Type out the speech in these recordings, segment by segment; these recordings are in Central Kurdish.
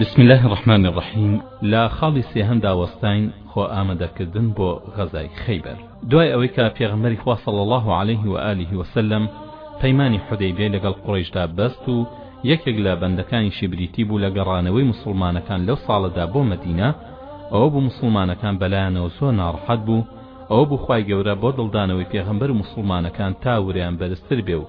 بسم اللە الرحمن الرحیم لە خاڵی سێهەمدا وەستاین خۆ ئامەدەکردن بۆ غەزای خەیبەر دوای ئەوەی کە پێغمبەری خوا صلی الله علیه و آله وسلم پەیمانی حدیبیە لەگەڵ قڕیشدا بەست و یەکێک لە بەندەکانیشی بریتی بوو لە گەڕانەوەی مسلمانەکان لەو ساڵەدا بۆ مەدینە ئەوە بوو مسلمانەکان بەلایانەوە زۆر ناڕەحەت بوو ئەوە بوو خوای گەورە بۆ دڵدانەوەی پێغمبەر و مسلمانەکان تا وریان بەرزتر بێ و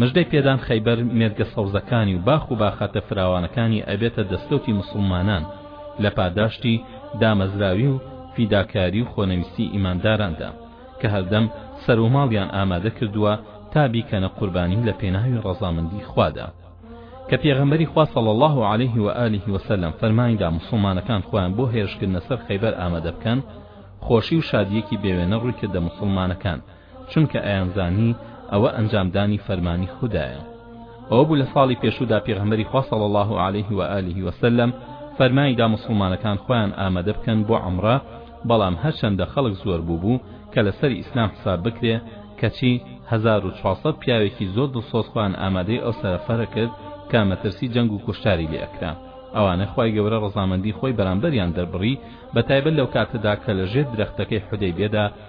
مژدەی پێدان خەیبەر مێرگە سەوزەکانی و باخ و باخاتە فراوانەکانی ئەبێتە دەستکەوتی موسڵمانان لە پاداشتی دامەزراوی و فیداکاری و خۆنەویستی ئیمانداراندا کە هەردەم سەر و ماڵیان ئامادە کردووە تا بیکەنە قوربانی لە پێناوی ڕەزامەندی خوادا کە پێغەمبەری خوا صلی الله علیه و آله و سلم فەرمانی دا مسلمانەکان خۆیان بۆ هێرشکردنە سەر خەیبەر ئامادە بکەن خۆشی و شادیەکی بێوێنە ڕووی کردە مسلمانەکان چونکە ئەیانزانی ئەوە ئەنجامدانی فەرمانی خودایە ئەوە بوو لە ساڵی پێشوودا پێغەمبەری خوا صلی اللە علیه و آله و سلم فەرمانیدا موسڵمانەکان خۆیان ئامادە بکەن بۆ عەمرە بەڵام هەرچەندە خەڵک زۆر بوو بوو کە لەسەر ئیسلام حساب بکرێ کەچی 1400 پیاوێکی زۆر دڵسۆز خۆیان ئامادەی ئەو سەرەفەرە کرد کە مەترسی جەنگ و کوشتاری لێ ئەکرا ئەوانە خوای گەورە ڕەزامەندی خۆی بەرامبەریان دەربڕی بە تایبەت لەو کاتەدا کە لە ژێر درەختەکەی حودەیبێدا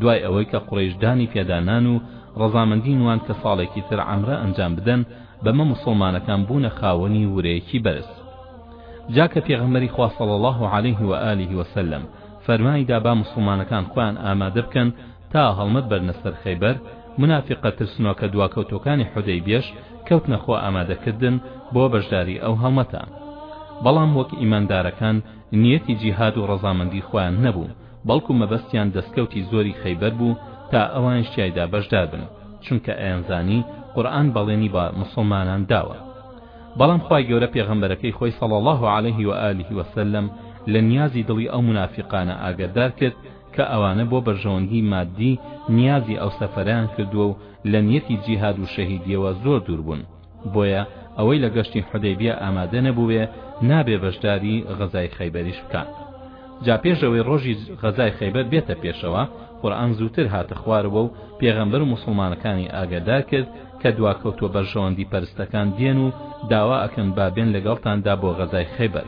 دوای ئەوەی کە قوڕەیش دانی پێدا نان و ڕەزامەندی نواند کە ساڵێکی تر عەمرە ئەنجام بدەن بەمە موسڵمانەکان بوونە خاوەنی ورەیەکی بەرز جا کە پێغەمبەری خوا صلی الله علیه و آله و سلم فەرمانی دا با موسڵمانەکان خۆیان ئامادە بکەن تا هەڵمەت بەرنە سەر خەیبەر منافقە ترسنۆکە دواکەوتۆکانی حودەیبیەش کەوتنە خۆ ئامادەکردن بۆ بەشداری ئەو هەڵمەتە بەڵام وەک ئیماندارەکان نیەتی جیهاد و ڕەزامەندی خۆیان نەبوو بەڵکو مەبەستیان دەستکەوتی زۆری خەیبەر بوو تا ئەوانیش تیایدا بەشدار بن چونکە ئەیانزانی قورئان بەڵێنی بە موسڵمانان داوە بەڵام خوای گەورە پێغەمبەرەکەی خۆی صلی الله علیه و آله وسلم لە نیازی دڵی ئەو منافقانە ئاگەدار کرد کە ئەوانە بۆ بەرژەوەندی مادی نیازی ئەو سەفەریان کردووە و لە نیەتی جیهاد و شەهیدیەوە زۆر دوور بوون بۆیە ئەوەی لە گەشتی حودەیبیە ئامادە نەبووێ نابێ بەشداری غەزای خەیبەریش بکات جا پێش ئەوەی ڕۆژی غەزای خەیبەر بێتە پێشەوە قورئان زووتر هاتە خوارەوە و پێغەمبەر و مسلمانەکانی ئاگادار کرد کە دواکەوتووە بەرژەوەندی پەرستەکان دێن و داوا ئەکەن با بێن لەگەڵتاندا بۆ غەزای خەیبەر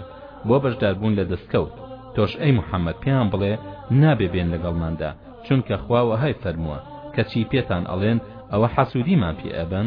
بۆ بەشداربوون لە دەستکەوت تۆش ئەی محەممەد پێیان بڵێ نابێ بێن لەگەڵماندا چونکە خوا وەهای فەرمووە کەچی پێتان ئەڵێن ئەوە حەسوودیمان پێ ئەبەن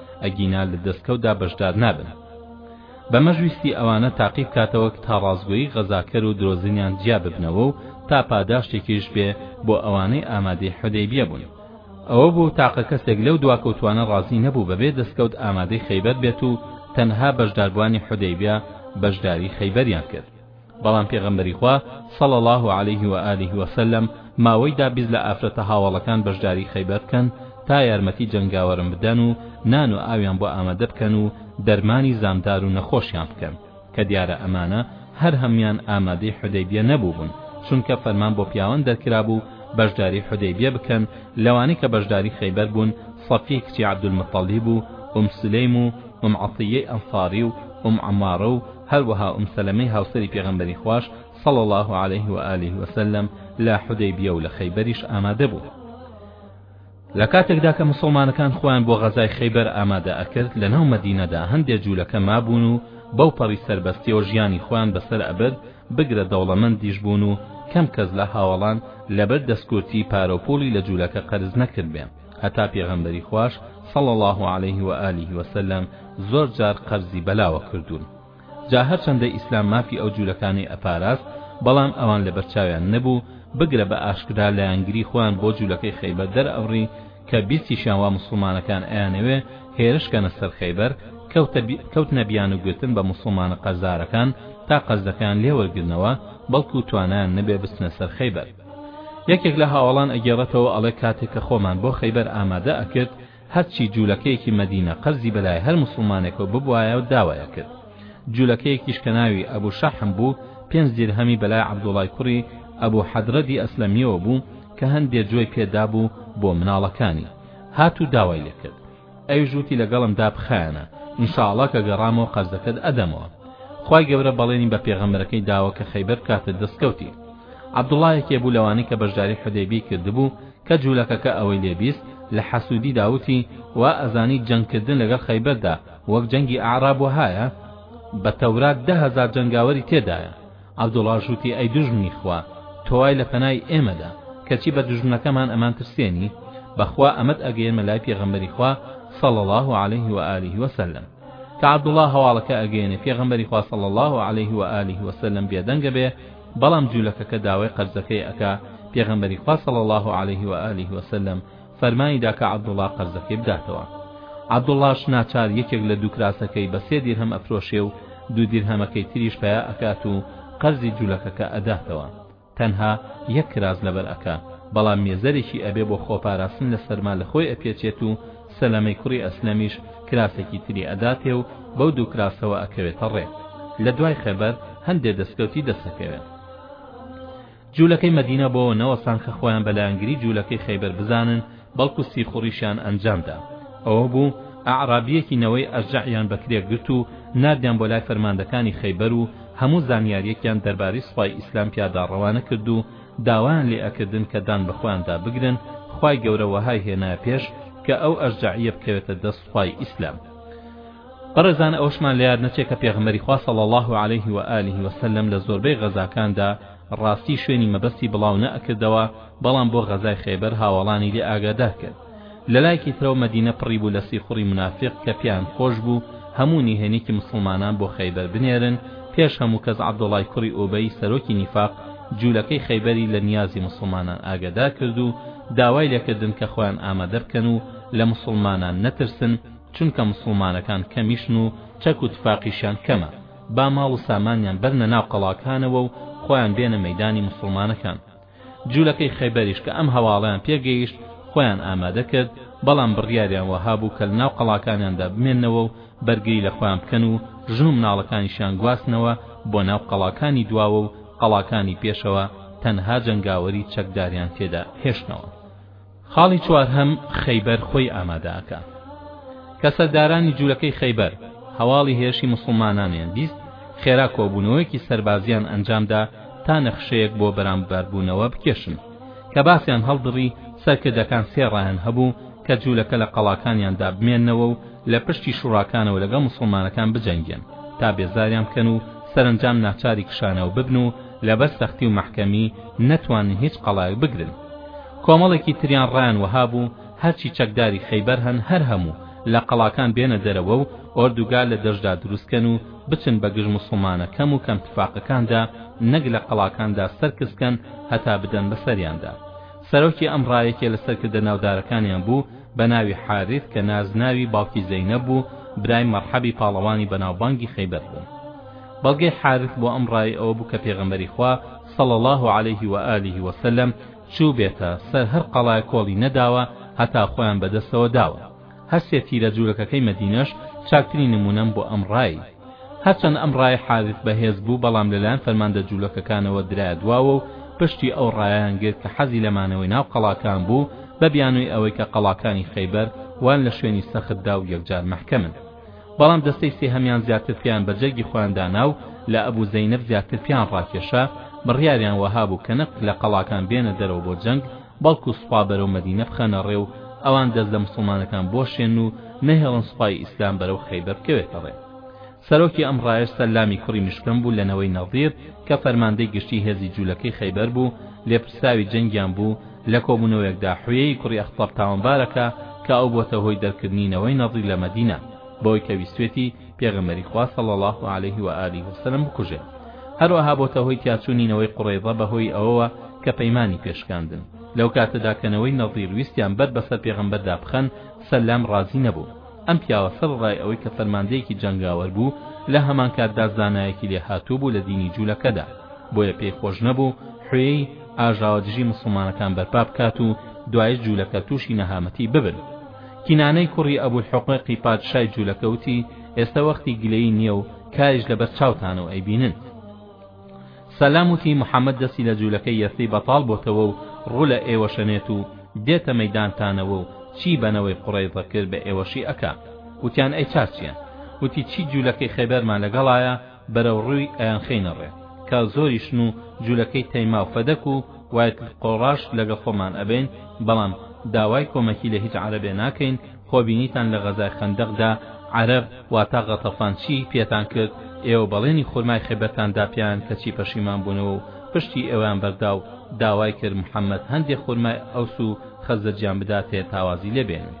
ئەگینا لە دەستکەوتدا بەشدار نابن بەمەش ویستی ئەوانە تاقی بکاتەوە تا ڕاستگۆیی غەزاکەر و درۆزنیان جیا ببنەوە و تا پاداشتێکیش بێ بۆ ئەوانەی ئامادەی حودەیبیە بوون ئەوە بۆ تاقە کەسێک لەو دواکەوتوانە ڕازی نەبوو بەبێ دەستکەوت ئامادەی خەیبەر بێت و تەنها بەشداربووانی حودەیبیە بەشداری خەیبەریان کرد بەڵام پێغەمبەری خوا صلی اللە علیه و آله و سلم ماوەی دا بیست لە ئافرەتە هاوەڵەکان بەشداری خەیبەر بکەن تا یارمەتی جەنگاوەرم بدەن و نان و ئاویان بۆ ئامادە بکەن و دەرمانی زامدار و نەخۆشیان بکەن کە دیارە ئەمانە هەر هەموان ئامادەی حودەیبیە نەبووبوون چونکە فەرمان بۆ پیاوان دەرکرابوو بەشداری حودەیبیە بکەن لەوانەی کە بەشداری خەیبەر بوون صەفی کچی عەبدولمەتەڵیب و ئوم سلەیم و ئوم عەتیەی ئەنصاری و ئوم عەمارە و هەروەها ئوم سەلەمەی هاوسەری پێغەمبەری خواش صلی اللە علیه و آله و سلم لە حودەیبیە و لە خەیبەریش ئامادە بوو لە کاتێکدا کە مسلمانەکان خۆیان بۆ غەزای خەیبەر ئامادە ئەکرد لە ناو مەدینەدا هەندێ جوولەکە مابوون و بەو پەڕی سەربەستیەوە ژیانی خۆیان بەسەر ئەبرد بگرە دەوڵەمەندیش بوون و کەم کەس لە هاوەڵان لەبەر دەستکورتی پارەوپوڵی لە جوولەکە قەرز نەکردبێ هەتا پێغەمبەری خواش صلی اللە علیه و آله و سلم زۆر جار قەرزی بەلاوە کردوون جا هەرچەندە ئیسلام مافی ئەو جولەکانی ئەپاراست بەڵام ئەوان لەبەرچاویان نەبوو بگرە بە ئاشکرا لایەنگری خۆیان بۆ جولەکەی خەیبەر دەرئەبڕی کە بیستیشیان وا موسڵمانەکان ئەیانەوێ هێرشکەنە سەر خەیبەر کەوتنە بیانوگرتن بە موسڵمانە قەرزارەکان تا قەرزەکەیان لێوەرگرنەوە بەڵکو توانایان نەبێ بچنە سەر خەیبەر یەکێک لە هاوەڵان ئەگێڕێتەوە ئەڵێ کاتێک کە خۆمان بۆ خەیبەر ئامادە ئەکرد هەرچی جوولەکەیەکی مەدینە قەرزی بەلای هەر موسڵمانێکەوە ببوایە داوای ئەکرد جوولەکەیەکیش کە ناوی ئەبوو شەحم بوو پێنج دیرهەمی بەلای عەبدوڵای کوڕی ئەبوو حەدرەدی ئەسلەمیەوە بوو کە هەندێ جۆی پێدابوو بۆ مناڵەکانی هات و داوای لێکرد ئەویش وتی لەگەڵم دابخایەنە ان شاء اللە کە گەڕامەوە قەرزەکەت ئەدەمەوە خوای گەورە بەڵێنی بە پێغەمبەرەکەی داوە کە خەیبەر بکاتە دەستکەوتی عەبدوڵڵا یەکێ بوو لەوانەی کە بەشداری حودەیبیەی کردبوو کە جوولەکەکە ئەوەی لێ بیست لە حەسوودیدا وتی وا ئەزانی جەنگکردن لەگەڵ خەیبەردا وەک جەنگی ئەعراب وەهایە بە تەورات دە هەزار جەنگاوەری تێدایە عەبدوڵاش وتی ئەی دوژمنی خوا تۆ وای لە پەنای ئێمەدا کەچی بە دوژمنەکەمان ئەمان ترسێنی بەخوا ئەمەت ئەگەیەنمە لای پێغەمبەری خوا صلی الله علیه و آله و سلم کە عەبدوڵا هەواڵەکە ئەگەیەنێ پێغەمبەری خوا صلی الله علیه و آله و سلم بێدەنگە بێ بەڵام جوولەکەکە داوای قەرزەکەی ئەکا پێغەمبەری خوا صلی الله علیه و آله و سلم فەرمانی دا کە عەبدوڵڵا قەرزەکەی بداتەوە. عەبدوڵڵاش ناچار یەکێک لە دوو کراسەکەی بە سێ دیرهەم ئەفرۆشێ و دوو دیرهەمەکەی تریش پەیا ئەکات و قەرزی جولەکەکە ئەداتەوە. تەنها یەک کراس لەبەر ئەکا، بەڵام مێزەرێکی ئەبێ بۆ خۆپاراستن لە سەرما لە خۆی ئەپێچێت و سەلەمەی کوڕی ئەسلەمیش کراسێکی تری ئەداتێ و بەو دوو کراسەوە ئەکەوێتە ڕێ. لە دوای خەبەر هەندێ دەسکەوتی دەسەکەوێ. جولەکەی مەدینە بۆوە نەوەستان کە خۆیان بە لایەنگری جولەکەی خەیبەر بزانن بەڵکو سیخوڕیشیان ئەنجامدا ئەوە بوو ئەعرابیەکی نەوەی ئەشجەعیان بە کرێ گرت و ناردیان بۆ لای فەرماندەکانی خەیبەر و هەموو زانیاریەکیان دەربارەی سوپای ئیسلام پیادا ڕەوانە کرد و داوایان لێ ئەکردن کە دان بەخۆیاندا بگرن خوای گەورە وەهای هێنایە پێش کە ئەو ئەشجەعیە بکەوێتە دەست سوپای ئیسلام بەڕێزان ئەوەشمان لە یاد نەچێ کە پێغەمبەری خوا صلی اللە علیه و آله و سلم لە زۆربەی غەزاکاندا ڕاستی شوێنی مەبەستی بڵاو نەئەکردەوە بەڵام بۆ غەزای خەیبەر هاوەڵانی لێ ئاگادار کرد لە لایەکی ترەوە مەدینە پڕی بوو لە سیخوڕی منافق کە پێیان خۆش بوو هەموو نهێنیکی مسلمانان بۆ خەیبەر بنێرن پێش هەموو کەس عەبدوڵای کوڕی ئوبەی سەرۆکی نیفاق جوولەکەی خەیبەری لە نیازی مسلمانان ئاگادار کرد و داوای لێکردن کە خۆیان ئامادە بکەن و لە مسلمانان نەترسن چونکە موسڵمانەکان کەمیشن و چەک و تفاقیشیان کەمە، با ماڵ و سامانیان بەرنە ناو قەڵاکانەوە و خۆیان بێنە مەیدانی موسڵمانەکان. جوولەکەی خەیبەریش کە ئەم هەواڵەیان پێ گەیشت خۆیان ئامادە کرد، بەڵام بڕیاریان وەها بوو کە لەناو قەڵاکانیاندا بمێننەوە و بەرگری لە خۆیان بکەن و ژن و مناڵەکانیشیان گواستنەوە بۆ ناو قەڵاکانی دواوە و قەڵاکانی پێشەوە تەنها جەنگاوەری چەکداریان تێدا هێشتنەوە. خاڵی چوارهەم، خەیبەر خۆی ئامادە ئەکا. کە سەردارانی جولەکەی خەیبەر هەواڵی هێرشی موسڵمانانیان بیست، خێرا کۆبوونەوەیەکی سەربازییان ئەنجامدا تا نەخشەیەک بۆ بەرامبەربوونەوە بکێشن. کە باسیان هەڵدڕی، سەرکردەکان سێ ڕایان هەبوو کە جولەکە لە قەڵاکانیاندا بمێننەوە و لە پشتی شوڕاکانەوە لەگەڵ موسڵمانەکان بجەنگێن تا بێزاریان بکەن و سەرەنجام ناچاری کشانەوە ببن و لەبەر سەختی و مەحکەمی نەتوانن هیچ قەڵایەک بگرن. کۆمەڵێکی تریان ڕایان وەها بوو هەرچی چەکداری خەیبەر هەن هەر هەموو لە قەڵاکان بێنە دەرەوە و ئۆردوگا لە دەشدا دروست کەن و بچن بە گژ موسڵمانە کەم و کەم تفاقەکاندا نەک لە قەڵاکاندا سەرکز کەن هەتا بدەن بە سەریاندا سەرۆکی ئەم ڕایەکێ لە سەرکردە ناودارەکانیان بوو بە ناوی حاریث کە ناز ناوی باوکی زەینەب بوو برای مەرحەبی پاڵەوانی بەناوبانگی خەیبەر بوو بەڵگەی حاریث بۆ ئەم ڕای ئەوە بوو کە پێغەمبەری خوا صلی الله علیه و آله و سلم چووبێتە سەر هەر قەڵایەک کۆڵی نەداوە هەتا خۆیان بەدەستەوە داوە هەر سێ تیرە جوولەکەکەی مەدینەش چاکترین نموونەن بۆ ئەم ڕایەی هەرچەند ئەم ڕایەی حاریث بەهێز بوو بەڵام لەلایەن فەرماندە جوولەکەکانەوە درایە دواوە و پشتی ئەو ڕایەیان گرت کە حەزی لە مانەوەی ناو قەڵاکان بوو بە بیانووی ئەوەی کە قەڵاکانی خەیبەر وان لە شوێنی سەختدا و یەکجار مەحکەمن بەڵام دەستەی سێهەمیان زیاتر پێیان بە جەرگی خۆیان دانا و لە ئەبوو زەینەب زیاتر پێیان ڕاکێشا بڕیاریان وەها بوو کە نەک لە قەڵاکان بێنە دەرەوە بۆ جەنگ بەڵکو سوپا بەرەو مەدینە بخەنە ڕێ و ئەوان دەست لە موسڵمانەکان بۆشێن و نەهێڵن سوپای ئیسلام بەرەو خەیبەر بکەوێتە ڕێ سەرۆکی ئەم ڕایش سەلامی کوڕی مشکەم بوو لە نەوەی نەضیر کە فەرماندەی گشتی هێزی جوولەکەی خەیبەر بوو لێپرسراوی جەنگیان بوو لە کۆبوونەوەیەکدا حویەیی کوڕی ئەخطەب تاوانبارەکا کە ئەو بۆتە هۆی دەرکردنی نەوەی نەضیر لە مەدینە بەوەی کە ویستوێتی پێغەمبەری خوا صلی اللە علیه و آله و سلم بکوژێ هەروەها بۆتە هۆی تیاچوونی نەوەی قوڕەیضە بەهۆی ئەوەوە کە پەیمانی پێشکاندن لەو کاتەدا کە نەوەی نەضیر ویستیان بەر بەسەر پێغەمبەردا بخەن سەلام ڕازی نەبوو ئەم پیاوە سەرەڕای ئەوەی کە فەرماندەیەکی جەنگاوەر بوو لە هەمانکاتدا زانایەکی لێهاتوو بوو لە دینی جوولەکەدا بۆیە پێی خۆش نەبوو حوێی ئاژاوە دژی موسڵمانەکان بەرپا بکات و دوایش جوولەکە تووشی نەهامەتی ببن کینانەی کوڕی ئەبولحوقەیقی پادشای جوولەکە وتی ئێستە وەختی گلەیی نییە و کاریش لەبەر چاوتانە و ئەیبینن سەلام وتی محەممەد دەستی لە جوولەکەی یەستی بەتاڵ بۆتەوە و ڕوو لە ئێوەشەنێت و دێتە مەدانتانەوە و چی بەنەوەی قوڕەیزە کرد بە ئێوەشی ئەکا وتیان ئەی چاچیە وتی چی جوولەکەی خەیبەرمان لەگەڵایە بەرەو ڕوی ئەیانخەینە ڕێ کە زۆریشن و جولەکەی تەیما و فەدەک و وایت قۆڕاش لەگەڵ خۆمان ئەبەین بەڵام داوای کۆمەکی لە هیچ عەرەبێ ناکەین خۆ بینیتان لە غەزای خەندەق دا عەرەب واتا غەتەفان چی پێتان کرد ئێوە بەڵێنی خورمای خەیبەرتان دا پێیان کەچی پەشیمان بونەوە و پشتی ئێوەیان بەردا و داوای کرد محەمەد هەندێ خورمای ئەوس و خەزەجیان بداتێ تا وازی لێ بێنن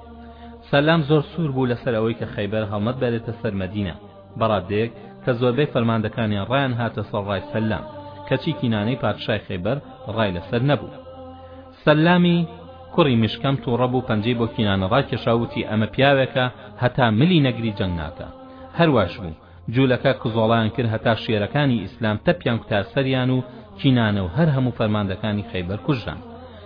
سەلام زۆر سوور بوو لەسەر ئەوەی کە خەیبەر هەڵمەت بەرێتە سەر مەدینە بە ڕاددەیەک کە زۆربەی فەرماندەکانیان ڕایان هاتە سەر ڕای سەللام کەچی کینانەی پادشای خەیبەر ڕای لەسەر نەبوو سەللامی کوڕی مشکەم تووڕە بوو پەنجەی بۆ کینانە ڕاکێشا وتی ئەمە پیاوێکە هەتا ملی نەگری جەنگ ناکا هەرواش بوو جوولەکە کزۆڵیان کرد هەتا شێرەکانی ئیسلام تەپیان کوتا سەریان و کینانە و هەر هەموو فەرماندەکانی خەیبەر کوژران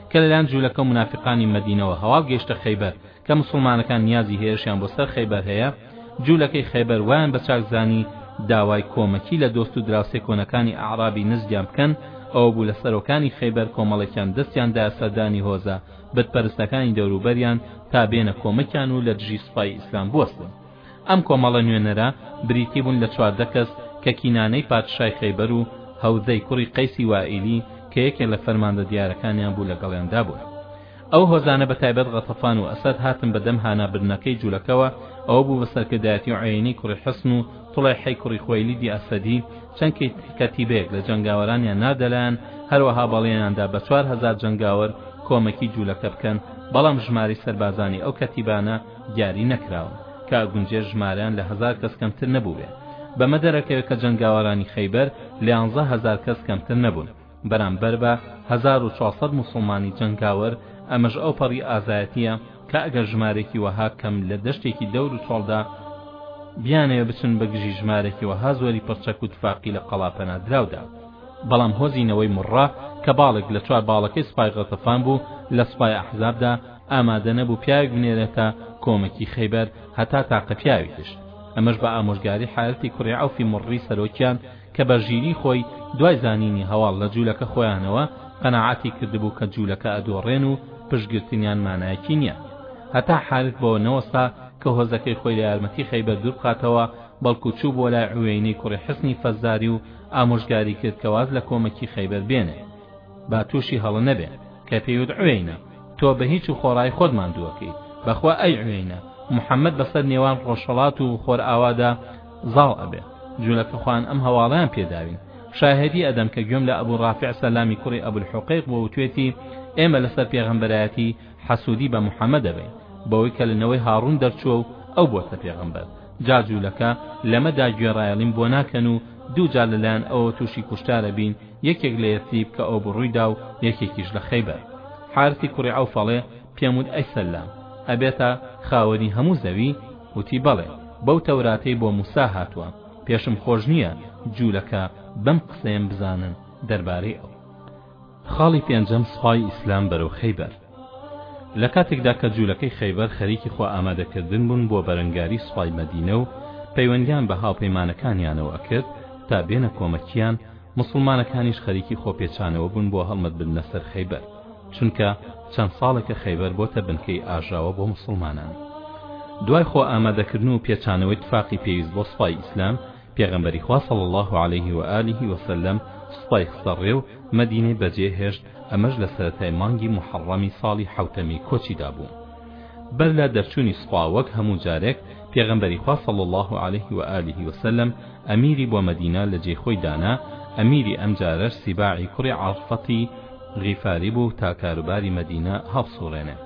کە لەلایەن جوولەکە و منافقانی مەدینەوە هەواڵ گەیشتە خەیبەر کە موسڵمانەکان نیازی هێرشیان بۆ سەر خەیبەر هەیە جولەکەی خەیبەر وایان بە چاک زانی داوای کۆمەکی لە دۆست و دراوسێ کۆنەکانی ئەعرابی نزجیان بکەن ئەوە بوو لە سەرۆکانی خەیبەر کۆمەڵێکیان دەستیان دا سەردانی هۆزە بتپەرستەکانی دەوروبەریان تا بێنە کۆمەکیان و لە دژی سوپای ئیسلام بوەستن ئەم کۆمەڵە نوێنەرە بریتی بوون لە چواردە کەس کە کینانەی پادشای خەیبەر و هەوزەی کوڕی قەیسی وائیلی کە یەکێک لە فەرماندە دیارەکانیان بوو لەگەڵیاندا بوون ئەو هۆزانە بە تایبەت غەتەفان و ئەسەد هاتن بە دەم هانا بردنەکەی جولەکەوە ئەوە بوو بە سەرکردایەتی عویەینەی کوڕی حسن و طڵێحەی کوڕی خوەیلیدی ئەسەدی چەند کەتیبەیەک لە جەنگاوەرانیان ناردە لایان هەروەها بەڵێنیان دا بە چوار هەزار جەنگاوەر کۆمەکی جولەکە بکەن بەڵام ژمارەی سەربازانی ئەو کەتیبانە دیاری نەکراون کە ئەگونجێ ژمارەیان لە هەزار کەس کەمتر نەبووبێ بەمە دەرەکەوێ کە جەنگاوەرانی خەیبەر لە یانزە هەزار کەس کەمتر نەبوون بەرامبەر بە هەزار و چوار سەد موسڵمانی جەنگاوەر، ئەمەش ئەوپەڕی ئازایەتییە کە ئەگەر ژمارەیەکی وەها کەم لە دەشتێکی دەور و چۆڵدا بیانەوێ بچن بەگژی ژمارەکی وەها زۆری پڕچەک و تفاقی لە قەڵا پەنادراودا. بەڵام هۆزی نەوەی مڕڕە کە باڵێک لە چوار باڵەکەی سوپای غەتەفان بوو لە سوپای ئەحزابدا، ئامادە نەبوو پیاوێک بنێرێتە کۆمەکی خەیبەر هەتا تاقە پیاوی گشت، ئەمەش بە ئامۆژگاری حارثی کوڕی عەوفی مڕڕی سەرۆکیان، کە بە ژیری خۆی دوای زانینی هەواڵ لە جوولەکە خۆیانەوە قەناعەتی کردبوو کە جوولەکە ئەدۆڕێن و پشتگرتنیان مانایەکی نییە هەتا حارث بەوە نەوەستا کە هۆزەکەی خۆی لە یارمەتی خەیبەر دوور بخاتەوە بەڵکو چوو بۆ لای عوێینەی کوڕی حسنی فەزاری و ئامۆژگاری کرد کە واز لە کۆمەکی خەیبەر بێنێ با تووشی هەڵە نەبێ کە پێیوت عوێینە تۆ بە هیچ و خۆڕای خۆت ماندووەکەی بەخوا ئەی عوێینە محەممەد بەسەر نێوان ڕۆژهەڵات و خۆرئاوادا زاڵ ئەبێ جولەکە خۆیان ئەم هەواڵەیان پێ داوین شاهێدی ئەدەم کە گوێم لە ئەبو ڕافع سەلامی کوڕی ئەبول حوقەیق بووە وتوێتی ئێمە لەسەر پێغەمبەرایەتی حەسوودی بە محەممەد دەبین بەوەی کە لە نەوەی هاڕوون دەرچووە و ئەو بۆتە پێغەمبەر جا جوولەکە لەمەدا گوێڕایەڵیم بۆ ناکەن و دووجار لەلایەن ئەوە تووشی کوشتارە بین یەکێک لە یەسریب کە ئەو بڕوویدا و یەکێکیش لە خەیبەر حارسی کوڕی عەوفەڵێ پێم وت ئەی سەلام ئەبێتە خاوەنی هەموو زەوی وتی، بەڵێ، بەو تەوراتەی بۆ موسا هاتووە، پێشم خۆش نییە جوولەکە بەم قسەیەم بزانن دەربارەی ئەو. خاڵی پێنجەم، سوپای ئیسلام بەرەو خەیبەر. لە کاتێکدا کە جوولەکەی خەیبەر خەریکی خۆ ئامادەکردن بوون بۆ بەرەنگاری سوپای مەدینە و پەیوەندیان بە هاوپەیمانەکانیانەوە ئەکرد تا بێنە کۆمەکیان، موسڵمانەکانیش خەریکی خۆپێچانەوە بوون بۆ هەڵمەتبردنە سەر خەیبەر. چونکە چەند ساڵێکە خەیبەر بۆتە بنکەی ئاژاوە بۆ موسڵمانان دوای خۆ ئامادەکردن و پێچانەوەی تفاقی پێویست بۆ سوپای ئیسلام پێغەمبەری خوا صلی الله عليه و آله و سلم سوپای خستە ڕێ و مەدینەی بەجێ هێشت ئەمەش لە سەرەتای مانگی محەڕەمی ساڵی حەوتەمی کۆچیدا بوو بەر لە دەرچوونی سوپا وەک هەموو جارێک پێغەمبەری خوا صلی الله عليه و آله و سلم ئەمیری بۆ مەدینە لە جێی خۆی دانا ئەمیری ئەم جارەش سیباعی کوڕی عەرفەتی غیفاری بوو تا کاروباری مەدینە هەڵسوڕێنێ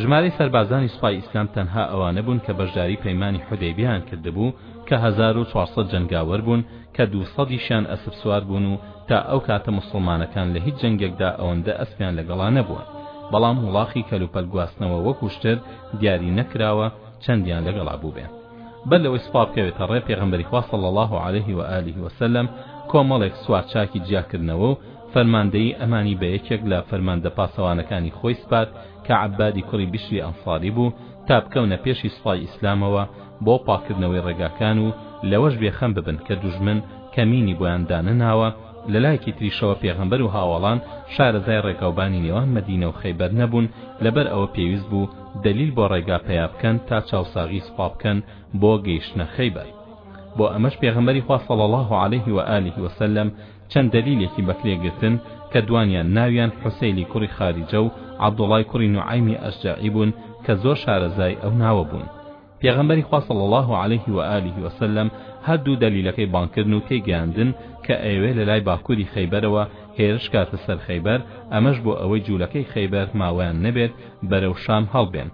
ژمارەی سەربازانی سوپای ئیسلام تەنها ئەوانە بوون کە بەشداری پەیمانی حودەیبیان کردبوو کە 1400 جەنگاوەر بوون کە دوو سەدیشیان ئەسپ سوار بوون و تا ئەو کاتە موسڵمانەکان لە هیچ جەنگێکدا ئەوەندە ئەسپیان لەگەڵا نەبووە بەڵام وڵاخی کەلوپەل گواستنەوە وەکو شتر دیاری نەکراوە چەندیان لەگەڵا بووبێ بەر لەوەی سوپا بکەوێتە ڕێ پێغەمبەری خوا صلی اللە علیه و آله و سلم کۆمەڵێک سوارچاکی جیاکردنەوە و فەرماندەیی ئەمانی بە یەکێک لە فەرماندە پاسەوانەکانی خۆی سپارد کە عەبادی کوڕی بشری ئەنصاری بوو تا بکەونە پێشی سوپای ئیسلامەوە بۆ پاککردنەوەی ڕێگاکان و لەوەش بێخەم ببن کە دوژمن کەمینی بۆیان دانەناوە لەلایەکی تریشەوە پێغەمبەر و هاوەڵان شارەزای ڕێگاوبانی نێوان مەدینە و خەیبەر نەبوون لەبەر ئەوە پێویست بوو دەلیل بۆ ڕێگا پەیا بکەن تا چاوساغی سوپا بکەن بۆ گەیشتنە خەیبەر بۆ ئەمەش پێغەمبەری خوا صلی اللە علیه و آله و سلم چەند دەلیلێکی بەکرێ گرتن کە دوانیان ناویان حوسەیلی کوڕی خاریجە و عەبدوڵای کوڕی نوعەیمی ئەشجەعی بوون کە زۆر شارەزای ئەو ناوە بوون پێغەمبەری خوا صلی اللە علیه و آله و سلم هەردوو دەلیلەکەی بانگکردن و تێیگەیاندن کە ئەیەوێ لەلای باکوری خەیبەرەوە هێرش کاتە سەر خەیبەر ئەمەش بۆ ئەوەی جولەکەی خەیبەر ماوەیان نەبێت بەرەو شام هەڵبێن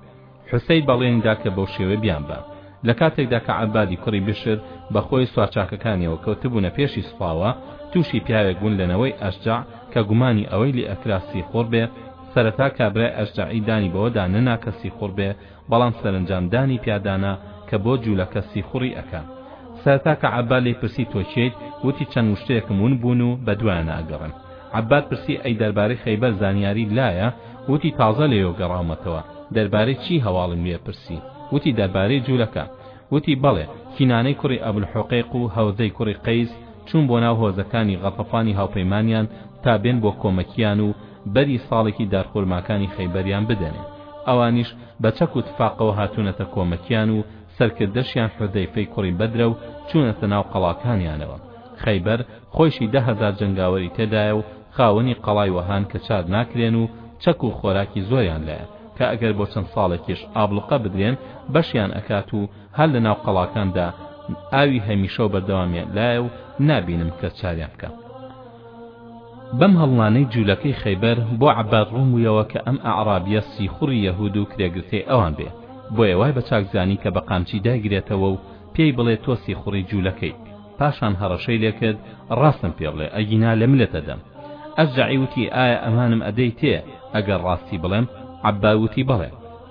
حسەیر بەڵێنیدا کە بەو شێوەی بیان بە لە کاتێکدا کە عبادی کوڕی بشر بە خۆی سوارچاکەکانیەوە کەوتبوونە پێشی سوپاوە تووشی پیاوێک بوون لە نەوەی ئەشجاع کە گومانی ئەوەی لێ ئەکرا سیخوڕ بێ سەرەتا کابرای ئەشجاعی دانی بەوەدا نەنا کە سیخوڕ بێ بەڵام سەرەنجام دانی پیادانا کە بۆ جولەکە سیخوڕی ئەکا سەرەتا کە عەباد لێی پرسی تۆ کێیت وتی چەند وشترێکم ون بوون و بە دوایانە ئەگەڕێم عەباد پرسی ئەی دەربارەی خەیبەر زانیاری لایە وتی تازە لێیۆ گەڕاومەتەوە دەربارەی چی هەواڵیم لێ پرسی وتی دەربارەی جولەکە وتی بەڵێ کینانەی کوڕی ئەبولحوقەیق و هەوزەی کوڕی قەیس چوون بۆ ناو هۆزەکانی غەتەفانی هاوپەیمانیان تا بێن بۆ کۆمەکیان و بەری ساڵێکی دارخورماکانی خەیبەریان بدەنێ، ئەوانیش بە چەک و تفاقەوە هاتوونەتە کۆمەکیان و سەرکردەشیان حوزەیفەی کوڕی بەدرە و چوونەتە ناو قەڵاکانیانەوە، خەیبەر خۆیشی دە هەزار جەنگاوەری تێدایە و خاوەنی قەڵای وەهان کە چار ناکرێن و چەک و خۆراکی زۆریان لایە کە ئەگەر بۆ چەند ساڵێکیش ئابڵوقە بدرێن بەشیان ئەکات و هەر لە ناو قەڵاکاندا ئاوی هەمیشە و بەردەوامیان لایە و نابینم کەس چاریان بکا. بەم هەڵنانەی جولەکەی خەیبەر بۆ عەباد ڕوون بوویەوە کە ئەم ئەعڕابیە سیخوڕی یەهود و کرێگرتەی ئەوان بێ بۆیە وای بە چاک زانی کە بە قامچی دایگرێتەوە و پێی بڵێ تۆ سیخوڕی جولەکەیت پاشان هەڕەشەی لێ کرد ڕاستم پێ بڵێ ئەگینا لە ملت ئەدەم ئەشجەعی وتی ئایا ئەمانم ئەدەی تێ ئەگەر ڕاستی بڵێم عەباد وتی بەڵێ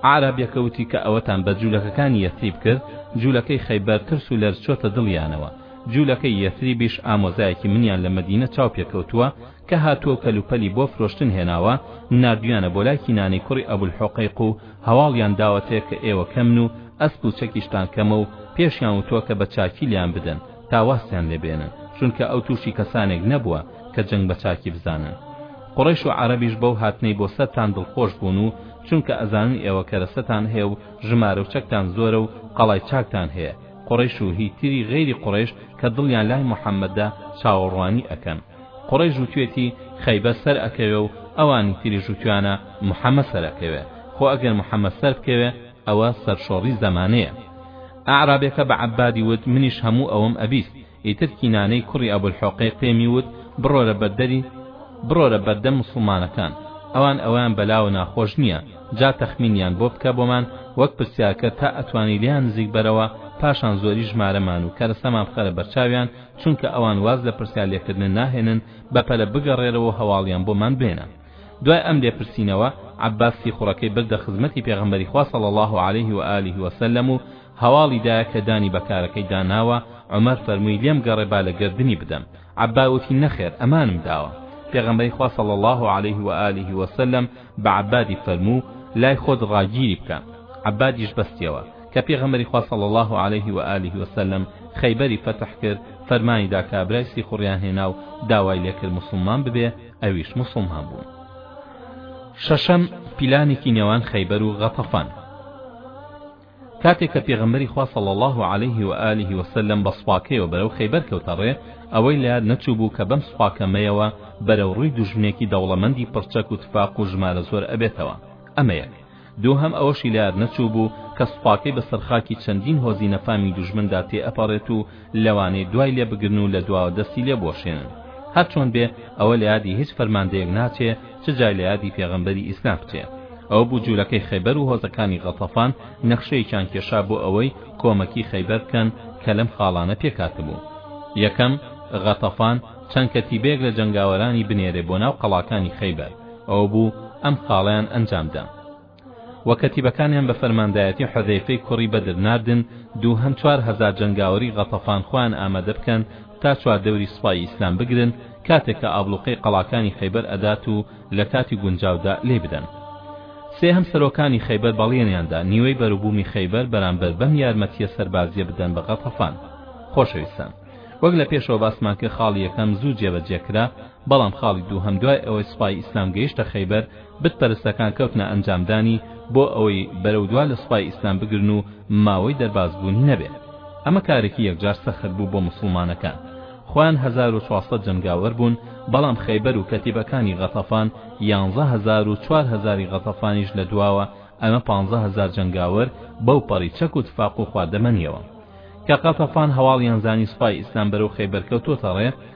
عەرابیەکە وتی کە ئەوەتان بە جولەکەکانی یەثریب کرد جولەکەی خەیبەر ترس و لەرز چۆتە دڵیانەوە جولەکەی یەسریبیش ئامۆزایەکی منیان لە مەدینە چاو پێکەوتووە کە هاتووە و کەلوپەلی بۆ فرۆشتن هێناوە، ناردویانە بۆ لای کینانەی کوڕی ئەبولحوقەیق و هەواڵیان داوەتێ کە ئێوە کەمن و ئەسپ و چەکیشتان کەمە و پێشیان وتووە کە بە چاکی لێیان بدەن تا وازتیان لێ بێنن، چونکە ئەو تووشی کەسانێک نەبووە کە جەنگ بە چاکی بزانن. قوڕەیش و عەرەبیش بەو هاتنەی بۆ سەرتان دڵخۆش بوون و چونکە ئەزانن ئێوە کەرەسەتان هەیە و ژمارە و چەکتان زۆرە و قەڵای چاکتان هەیە، قوڕەیش و هی تری غەیری قوڕەیش کە دڵیان لای محمدە چاوەڕوانی ئەکەن قوڕەی ژوتوێتی خەیبەر سەر ئەکەوێ و ئەوانی تری ژوتویانە محمد سەر ئەکەوێ خۆ ئەگەر محمد سەر بکەوێ ئەوە سەرشۆڕی زەمانەیە ئەعرابێکە بە عەبادی وت منیش هەموو ئەوەم ئەبیست ئیتر کینانەی کوڕی ئەبولحوقەیق پێمی وت، بڕۆرە بەردەری، بڕۆرە بەردەم موسڵمانەکان، ئەوان ئەوەیان بەلاوە ناخۆش نییە، جا تەخمینیان بۆ بکە بۆمان وەک پرسیارکەر تا ئەتوانی لێیان نزیک بەرەوە، پاشان زۆری ژمارەمان و کەرەسەمان بخەرە بەرچاویان، چونکە ئەوان واز لە پرسیار لێکردن ناهێنن، بەپەلە بگەڕێرەوە و هەواڵیان بۆمان بێنە. دوای ئەم لێپرسینەوە، عەباس سیخوڕەکەی بردە خزمەتی پێغەمبەری خوا صلی اللە علیه و آله و سلم و، هەواڵی دا کە دانی بە کارەکەی دا ناوە، عومەر فەرمووی لێم گەڕێ با لە گەردنی بدەم، عەبا وتی نەخێر ئەمانم داوە، پێغەمبەری خوا صلی اللە علیه و آله و سلم بە عەبادی فەرموو لای خۆت ڕاگیری بکە، عەبادیش بەستیەوە، کە پێغەمبەری خوا صلی اللە علیه و آله و سلم خەیبەری فەتح کرد فەرمانی دا کابرای سیخوڕیان هێنا و داوای لێ کرد موسڵمان ببێ ئەویش موسڵمان بوو. شەشەم، پیلانێکی نێوان خەیبەر و غەتەفان. کاتێک کە پێغەمبەری خوا صلی اللە علیه و آله و سلم بە سوپاکەیەوە بەرەو خەیبەر کەوتە ڕێ ئەوەی لەیاد نەچووبوو کە بەم سوپاکە مەیەوە بەرەو ڕووی دوژمنێکی دەوڵەمەندی پڕچەک و تفاق و ژمارە زۆر ئەبێتەوە ئەمە یەک دووهەم ئەوەشی لەیاد نەچووبوو کە سوپاکەی بەسەر خاکی چەندین هۆزی نەفامی دوژمندا تێئەپەڕێت و لەوانەیە دوای لێ بگرن و لە دواوە دەستی لێ بوەشێنن هەر چۆن بێ ئەوە لە یادی هیچ فەرماندەیەک ناچێ چ جای لە یادی پێغەمبەری ئیسلام بچێ ئەو بوو جولەکەی خەیبەر و هۆزەکانی غەتەفان نەخشەیەکیان کێشا بۆ ئەوەی کۆمەکی خەیبەر بکەن کە لەم خاڵانە پێک هاتبوو یەکەم غەتەفان چەند کەتیبەیەک لە جەنگاوەرانی بنێرێ بۆ ناو قەڵاکانی خەیبەر ئەوە بوو ئەم خاڵەیان ئەنجامدا و کەتیبەکانیان بە فەرماندایەتی حوذەیفەی کوڕی بەدر ناردن دووهەم چوار هەزار جەنگاوەری غەتەفان خۆیان ئامادە بکەن تا چواردەوری سوپای ئیسلام بگرن کاتێک کە ئابڵوقەی قەڵاکانی خەیبەر ئەدات و لە کاتی گونجاودا لێی بدەن سێهەم سەرۆکانی خەیبەر بەڵێنیاندا نیوەی بەروبوومی خەیبەر بەرامبەر بەم یارمەتیە سەربازیە بدەن بە غەتەفان خۆشەویستان وەک لە پێشەوە باسمان کرد خاڵی یەکەم زوو جێبەجێکرا بەڵام خاڵی دووهەم دوای ئەوەی سوپای ئیسلام گەیشتە خەیبەر بت پەرستەکان کەوتنە ئەنجام دانی بۆ ئەوەی بەرەو دوا لە سوپای ئیسلام بگرن و ماوەی دەرباز بوونی نەبێ ئەمە کارێکی یەکجار سەخت بوو بۆ موسڵمانەکان خۆیان هەزار و چوارسەد جەنگاوەر بوون بەڵام خەیبەر و کەتیبەکانی غەتەفان یانزە هەزار و چوار هەزاری غەتەفانیش لە دواوە ئەمە پانزە هەزار جەنگاوەر بەو پەڕی چەک و تفاق و خواردەمەنیەوە کە غەتەفان هەواڵیان زانی سوپای ئیسلام بەرەو خەیبەر کەوتۆتە ڕێ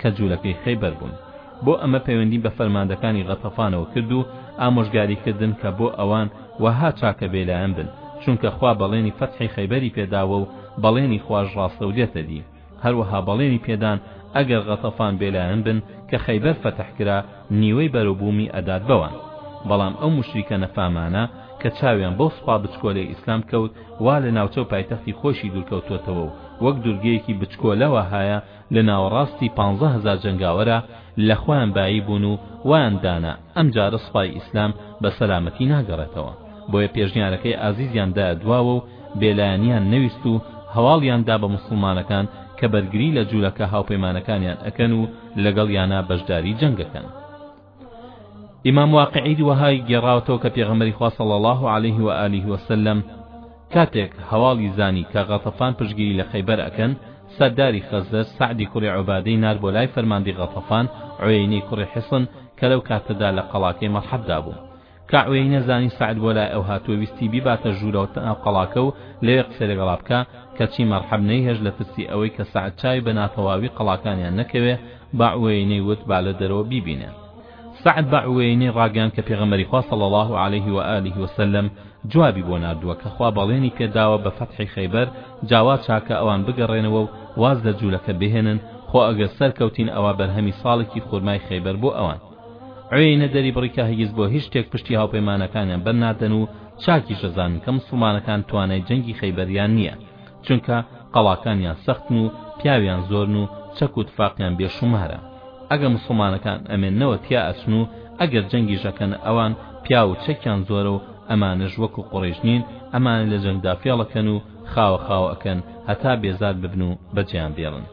کە جولەکەی خەیبەر بوون بۆ ئەمە پەیوەندیم بە فەرماندەکانی غەتەفانەوە کرد و ئامۆژگاری کردن کە بۆ ئەوان وەها چاکە بێلایەن بن چونکە خوا بەڵێنی فەتحی خەیبەری پێداوە و بەڵێنی خواش ڕاستە و دێتە دی هەروەها بەڵێنی پێدان ئەگەر غەتەفان بێلایەن بن کە خەیبەر فەتح کرا نیوەی بەرەو بوومی ئەدات بەوان بەڵام ئەو مشریکە نەفامانە کە چاویان بەو سوپا بچکۆلەی ئیسلام کەوت وا لە ناوچە و پایتەختی خۆشی دوورکەوتوەتەوە و وەک دورگەیەکی بچکۆلەوە هایە لە ناوەڕاستی پانزە هەزار جەنگاوەرا لە خۆیان بایی بوون و وایان دانا ئەم جارە سوپای ئیسلام بە سەلامەتی ناگەڕێتەوە بۆیە پێشنیارەکەی ئازیزیان دایە دواوە و بێلایەنیان نەویست و هەواڵیان دا بە موسڵمانەکان کە بەرگری لە جولەکە هاوپەیمانەکانیان ئەکەن و لەگەڵیانا بەشداری جەنگ ئەکەن ئیمام واقعی وەهای گێڕاوەتەوە کە پێغەمبەری خوا صلی الله علیه و آله و سلم کاتێک هەواڵی زانی کە غەطەفان پشگیری لە خەیبەر ئەکەن سەرداری خەزرەج سەعدی کوڕی عوبادەی نار بۆ لای فەرماندەی غەطەفان عوێینەی کوڕی حسن کە لەو کاتەدا لە قەڵاکەی مەرحەبدا بوو کە عویەینە زانی سەعد بۆ لای ئەو هاتووە ویستی بیباتە ژوورەوە تا ناو قەڵاکە و لەوێ قسەی لەگەڵا بکا کەچی مەرحەب نەیهێشت لە ترسی ئەوەی کە سەعد چاوی بە ناتەواوی قەڵاکانیان نەکەوێ بە عویەینەی وت با لە دەرەوە بیبینێ سەعد بە عویەینەی ڕاگەیاند کە پێغەمبەری خوا صلی اللە علیه و آله و سلم جوابی بۆ ناردووە کە خوا بەڵێنی پێ داوە بە فەتحی خەیبەر جا وا چاکە ئەوان بگەڕێنەوە و واز لە جوولەکە بهێنن خۆ ئەگەر سەرکەوتین ئەوا بەرهەمی ساڵێکی خورمای خەیبەر بۆ ئەوان عویەینە دەریبڕی کە هەگیز بۆ هیچ شتێک پشتی هاوپەیمانەکانیان بەر نادەن و چاکیش ئەزانن کە موسڵمانەکان توانای جەنگی خەیبەریان نییە چونکە قەڵاکانیان سەختن و پیاویان زۆرن و چەک و تفاقیان بێ شومارە ئەگەر موسڵمانەکان ئەمێننەوە تیا ئەچن و ئەگەر جەنگیش ئەکەن ئەوان پیاو و چەکیان زۆرە و ئەمانەش وەکو قوڕەیش نین ئەمانە لە جەنگدا فێڵ ئەکەن و خاوە خاوە ئەکەن هەتا بێزار ببن و بەجێیان بێڵن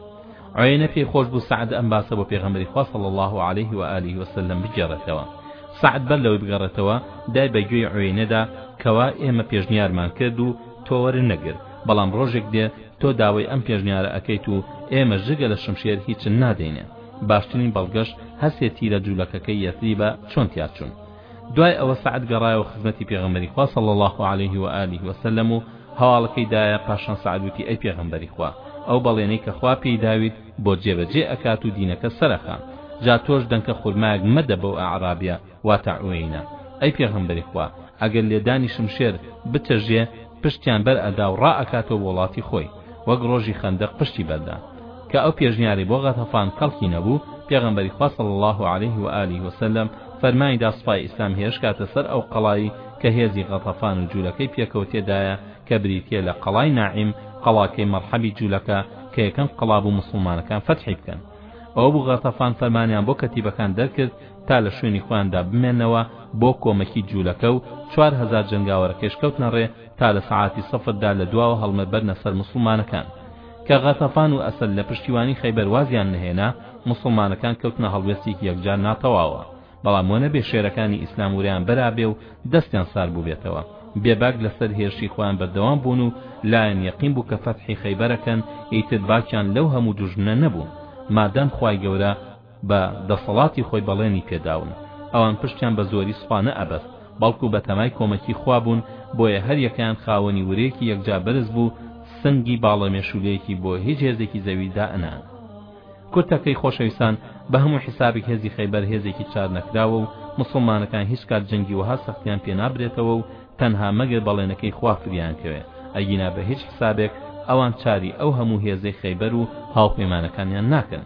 عەیەنە پێی خۆش بوو سەعد ئەم باسە بۆ پێغەمبەری خوا صلی اللە علیه و آله و سلم بگێڕێتەوە سەعد بەر لەوەی بگەڕێتەوە دای بە گوێی عەیەنەدا کەوا ئێمە پێشنیارمان کرد و تۆ وەرنەگر بەڵام ڕۆژێک دێ تۆ داوای ئەم پێشنیارە ئەکەیت و ئێمە ژگە لە شمشێر هیچن نادەینێ باشترین بەڵگەش هەسێ تیرە جوولەکەکەی یەسریبە چۆن تیاچوون دوای ئەوە سەعد گەڕایەوە خزمەتی پێغەمبەری خوا صلی الله علیه و آله و سلم و هەواڵەکەی دایە پاشان سەعد وتی ئەی پێغەمبەری خوا ئەو بەڵێنەی کە خوا پێی داویت بۆ جێبەجێ ئەکات و دینەکە سەرەخا جا تۆش دەنکە خورمایەک مەدە بەو ئەعرابیە واتە عوێینە ئەی پێغەمبەری خوا ئەگەر لێدانی شمشێر بچەژێ پشتیان بەر ئەدا و ڕائەکاتەوە بۆ وڵاتی خۆی، وەک ڕۆژی خەندەق پشتی بەردا. کە ئەو پێشنیارەی بۆ غەتەفان کەڵکی نەبوو، پێغەمبەری خوا صلی اللە علیه و آله و سلم فەرمانی دا سوپای ئیسلام هێرشکاتە سەر ئەو قەڵای کە هێزی غەتەفان و جولەکەی پێکەوە تێدایە کە بریتیە لە قەڵای ناعیم قەڵاکەی مەرحەبی جولەکە کە یەکەم قەڵابوو موسڵمانەکان فەتحی بکەن ئەوەبوو غەتەفان فەرمانیان بۆ کەتیبەکان دەرکرد تا لە شوێنی خۆیاندا بمێنەوە بۆ کۆمەکی جوولەکە و چوار هەزار جەنگاوەرەکەیش کەوتنە ڕێ تا لە سەعاتی سەفردا لە دواوە هەڵمە بەرنە سەر موسڵمانەکان کە غەتەفان و ئەسەد لە پشتیوانی خەیبەر وازیان نەهێنا موسڵمانەکان کەوتنە هەڵوێستێکی یەکجار ناتەواوە بەڵام وە نەبێ شێرەکانی ئیسلام ورەیان برابێ و دەستیان سار بووبێتەوە بێباک لەسەر هێرشی خۆیان بەردەوام بوون و لایان یەقین بوو کە فەتحی خەیبەرەکەن ئیتر باکیان لەو هەموو دوژمنە نەبوو مادام خوای گەورە بە دەسەڵاتی خۆی بەڵێنی پێداون ئەوان پشتیان بە زۆری سوپا نەئەبەست بەڵکو بەتەمای کۆمەکی خوا بوون بۆیە هەر یەکەیان خاوەنی ورەیەکی یەکجا بەرز بوو سنگی باڵە مێشولەیەکی بۆ هیچ هێزێکی زەوی دائەنا کورتەکەی خۆشەویستان بە هەموو حیسابێک هێزی خەیبەر هێزێکی چار نەکراوە و مسلمانەکان هیچ کات جەنگی وەها سەختیان پێ نابرێتەوە و تەنها مەگەر بەڵێنەکەی خوا فریان کەوێ ئەگینا بە هیچ حسابێک ئەوان چاری ئەو هەموو هێزەی خەیبەر و هاوپەیمانەکانیان ناکەن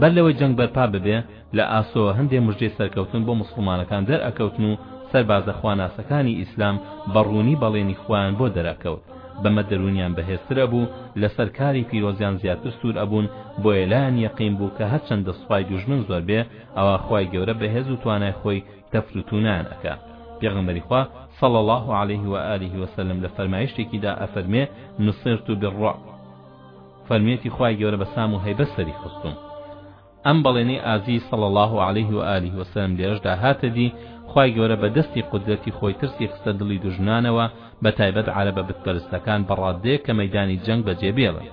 بەر لەوەی جەنگ بەرپا ببێ لە ئاسۆوە هەندێ مژدەی سەرکەوتن بۆ موسڵمانەکان دەرئەکەوتن و سەربازە خواناسەکانی ئیسلام بە ڕوونی بەڵێنی خوایان بۆ دەرئەکەوت بەمە دەروونیان بەهێزتر ئەبوو لەسەر کاری پیرۆزیان زیاتر سوور ئەبوون بۆیە لایان یەقین بوو کە هەرچەندە سوپای دوژمن زۆر بێ ئەوا خوای گەورە بەهێز و توانای خۆی تەفر و توونایان ئەکا پێغەمبەری خوا صلی الله علیه و آله وسلم لە فەرمایشتێکیدا ئەفەرمێ نصرت بالرعب فەرمیێتی خوای گەورە بە سام و هەیبەت سەری خستوم ئەم بەڵێنەی ئازیز صلی الله علیه و آله وسلم لێرەشدا هاتە دی خوای گەورە بە دەستی قودرەتی خۆی ترسی خستە دڵی دوژمنانەوە بە تایبەت عەرەبە بتپەرستەکان بە ڕاددەیەک کە مەیدانی جەنگ بەجێ بێڵن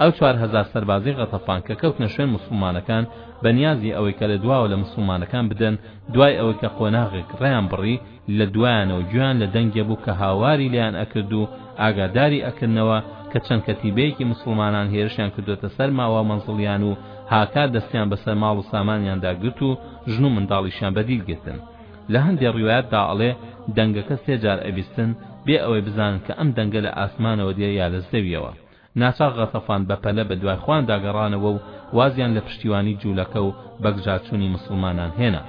ئەو چوار هەزار سەربازی غەتەفان کە کەوتنە شوێن مسلمانەکان بە نیازی ئەوەی کە لە دواوە لە مسلمانەکان بدەن دوای ئەوەی کە قۆناغێک ڕێیان بڕی لە دوایانەوە گوێیان لە دەنگێ بوو کە هاواری لێیان ئەکرد و ئاگاداری ئەکردنەوە کە چەند کەتیبەیەکی موسڵمانان هێرشیان کردۆتە سەر ماوە مەنزڵیان و هاکار دەستیان بەسەر ماڵ و سامانیاندا گرت و ژن و منداڵیشیان بە دیل گرتن لە هەندێ ڕیوایەتدا ئەڵێ دەنگەکە سێ جار ئەبیستن بێ ئەوەی بزانن کە ئەم دەنگە لە ئاسمانەوە دێ یا لە زەویەوە ناچار غەتەفان بە پەلە بە دوای خۆیان دا گەڕانەوە و وازیان لە پشتیوانی جوولەکە و بەگژاچوونی موسڵمانان هێنا.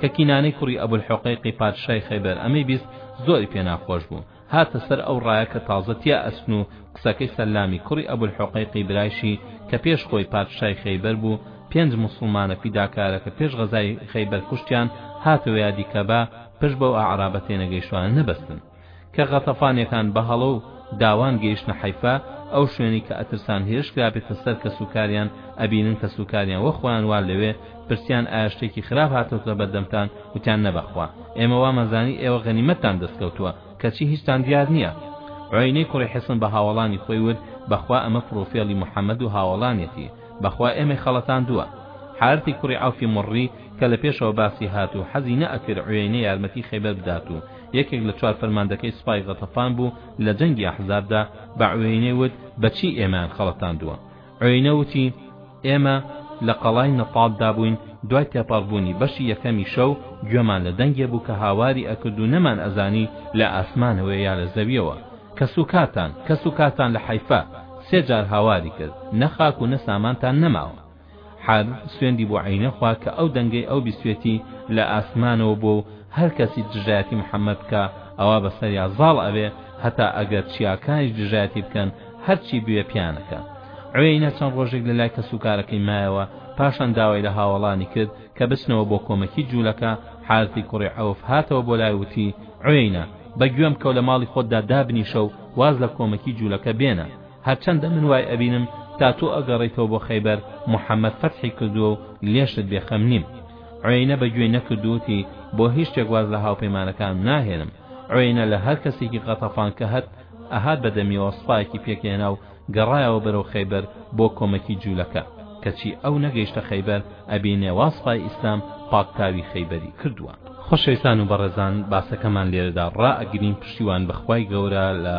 کە کینانەی کوڕی ئەبول حوقەیقی پادشای خەیبەر ئەمەی بیست زۆری پێ ناخۆش بوو، هاتە سەر ئەو ڕایە کە تازە تیا ئەچن و قسەکەی سەلامی کوڕی ئەبول حوقەیقی برایشی کە پێش خۆی پادشای خەیبەر بوو پێنج موسڵمانە فیداکارەکە پێش غەزای خەیبەر کوشتیان هاتەوە یادی کە با پشت بەو ئەعرابە تێنەگەیشتوانە نەبەستن. کە غەتەفانیەکان بە هەڵە و داوان گەیشتنە حەیفە، ئەو شوێنەی کە ئەترسان هێرش کرابێتە سەر کەس و کاریان، ئەبینن کەس و کاریان وەک خۆیان وان لەوێ، پرسیان ئایا شتێکی خراپ هاتۆتە بەردەمتان، وتیان نەبەخوا ئێمە وامان زانی ئێوە غەنیمەتتان دەست کەوتووە، کەچی هیچتان دیار نیە. عوەینەی کوڕی حیصن بە هاوەڵانی خۆی وت، بەخوا ئەمە پڕوفێڵی محمد و هاوەڵانیەتی، بەخوا ئێمەی خەڵەتاندووە. حارثی کوڕی عەوفی مڕڕی کە لە پێشەوە باسی هات و حەزی نەئەکرد عوەینە یارمەتی خەیبەر بدات و، یەکێک لە چوار فەرماندەکەی سوپای غەتەفان بوو لە جەنگی ئەحزابدا، بە عوێینەی وت، بەچی ئێمەیان خەڵەتاندووە؟ عوێینە وتی، ئێمە لە قەڵای نەتاددا بووین، دوای تێپەڕبوونی بەشی یەکەمی شەو، گوێمان لە دەنگێ بوو کە هاواری ئەکرد و نەمان ئەزانی لە ئاسمانەوەیە یا لە زەویەوە، کەسوکارتان، کەسوکارتان لە حەیفە، سێ جار هاواری کرد، نە خاک و نە سامانتان نەماوە. حەب سوێندی بۆ عەینە خوا کە ئەو دەنگەی ئەو بیستوێتی لە ئاسمانەوە بووە و هەر کەسی دژایەتی محەمەد بکا ئەوا بەسەریا زاڵ ئەبێ هەتا ئەگەر چیاکانیش دژایەتی بکەن هەرچی بوێ پیانەکە عوێینە چەند ڕۆژێک لە لای کەسوکارەکەی مایەوە پاشان داوای لە هاوەڵانی کرد کە بچنەوە بۆ کۆمەکی جوولەکە حارثی کوڕی عەوف هاتەوە بۆ لای وتی عوێینە بە گوێم کەو لە ماڵی خۆتدا دابنیشە و واز لە کۆمەکی جوولەکە بێنە هەرچەندە من وای ئەبینم تا تۆ ئەگەڕێیتەوە بۆ خەیبەر محەمەد فەتحی کردووە و لێشت بێ خەم نیم عوێینە بە گوێی نەکرد و وتی بۆ هیچ شتێک واز لە هاوپەیمانەکانم ناهێنم عوێینە لە هەر کەسێکی غەتەفان کە هەت ئەهات بە دەمیەوە سپایەکی پێکهێنا و گەڕایەوە بەرەو خەیبەر بۆ کۆمەکی جوولەکە کەچی ئەو نەگەیشتە خەیبەر ئەبینێ وا سپای ئیسلام پاکتاوی خەیبەری کردووە خۆشەویستان و بەڕێزان باسەکەمان لێرەدا ڕائەگرین پشتیوان بەخوای گەورە لە